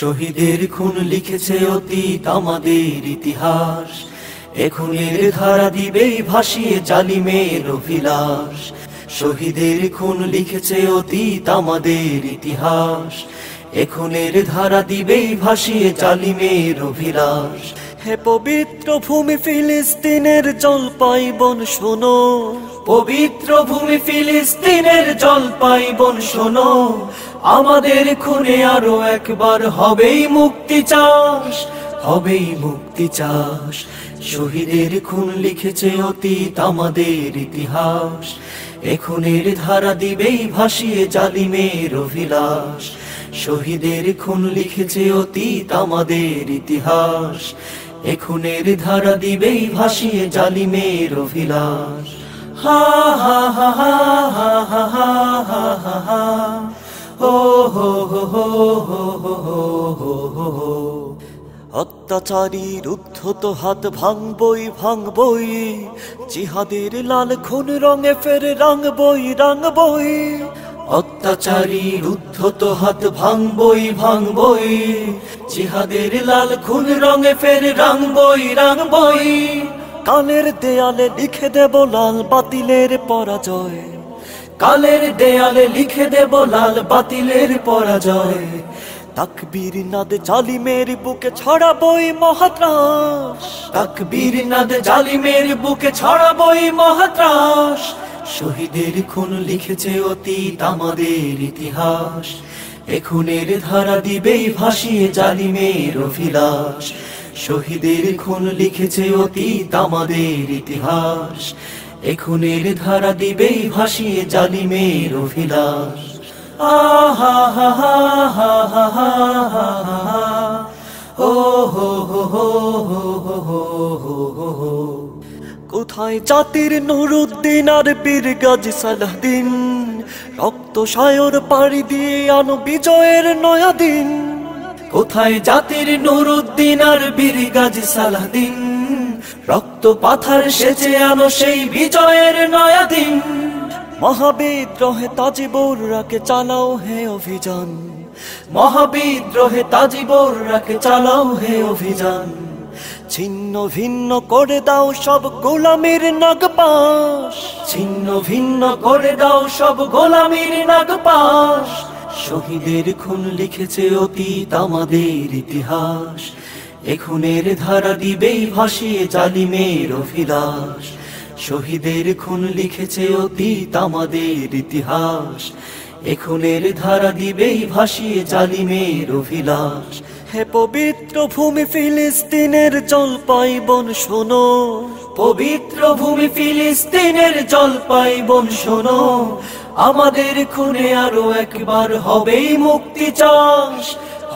শহীদের খুন লিখেছে অতীত আমাদের ইতিহাস। এখনের ধারা দিবেই ভাসিয়ে জালিমের অভিলাষ। শহীদের খুন লিখেছে অতীত আমাদের ইতিহাস। এখনের ধারা দিবেই ভাসিয়ে জালিমের অভিলাষ। হে পবিত্র ভূমি ফিলিস্তিনের জল পাইবন শোনো। পবিত্র ভূমি ফিলিস্তিনের জল পাইবন শোনো। আমাদের খুনে আরও একবার হবেই মুক্তি চাষ হবেই মুক্তি চাষ শহীদের খুন লিখেছে অতীত আমাদের ইতিহাস। এখনের ধারা দিবেই ভাসিয়ে জালিমের অভিলাষ। শহীদের খুন লিখেছে অতীত আমাদের ইতিহাস। এখনের ধারা দিবেই ভাসিয়ে জালিমের অভিলাষ। হা হা হা হা হা হা হা হা হা, হো। হো হো হো হো হো হো হো হো অত্যাচারীর উদ্ধত হাত ভাঙবই ভাঙবই। জিহাদের লাল খুন রঙে ফের রাঙবই রাঙবই। অত্যাচারীর উদ্ধত হাত ভাঙবই ভাঙবই। জিহাদের লাল খুন রঙে ফের রাঙবই রাঙবই। কালের দেয়ালে লিখে দেব লাল বাতিলের পরাজয়। কালের দেয়ালে লিখে দেব লাল বাতিলের পরাজয়। তাকবীর নাদ জালিমের বুকে ছড়াবই মহাত্রাস। তাকবীর নাদ জালিমের বুকে ছড়াবই মহাত্রাস। শহীদের খুন লিখেছে অতীত আমাদের ইতিহাস এখনের ধারা দিবেই ভাসিয়ে জালিমের অভিলাষ শহীদের খুন লিখেছে অতীত আমাদের ইতিহাস এখনের ধারা দিবেই ভাসিয়ে জালিমের অভিলাষ আহা হা হা হা হা হা কোথায়? জাতির নুরুদ্দিন আর বীর গাজী সালাহদিন রক্ত সায়র পাড়ি দিয়ে আনো বিজয়ের নয়া দিন কোথায়? জাতির নুরুদ্দিন আর বীর গাজী সালাহদিন রক্ত পাথার সেচে আনো সেই বিজয়ের নয়া দিন মহাবিদ্রোহে তাজিবুর রাকে চালাও হে অভিযান। মহাবিদ্রোহে তাজিবুর রাকে চালাও হে অভিযান। ছিন্ন ভিন্ন করে দাও সব গোলামির নাগপাশ। ছিন্ন ভিন্ন করে দাও সব গোলামির নাগপাশ। শহীদের খুন লিখেছে অতীত আমাদের ইতিহাস। এখনের ধারা দিবেই ভাসিয়ে জালিমের অভিলাষ। শহীদের খুন লিখেছে অতীত আমাদের ইতিহাস। এখনের ধারা দিবেই ভাসিয়ে জালিমের অভিলাষ। হে পবিত্র ভূমি ফিলিস্তিনের জল পাইবন শোনো। পবিত্র ভূমি ফিলিস্তিনের জল পাইবন শোনো। আমাদের খুনে আরও একবার হবেই মুক্তি চাষ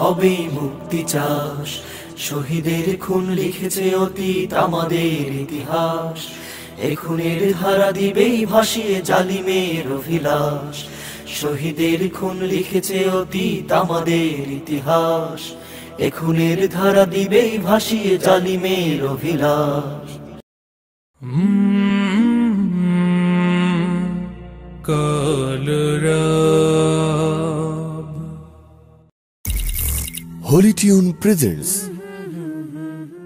হবেই মুক্তি চাষ শহীদের খুন লিখেছে অতীত আমাদের ইতিহাস। এখনের ধারা দিবেই ভাসিয়ে জালিমের অভিলাষ। শহীদের খুন লিখেছে অতীত আমাদের ইতিহাস। এখনের ধারা দিবেই ভাসিয়ে জালিমের অভিলাষ। Holy Tune presents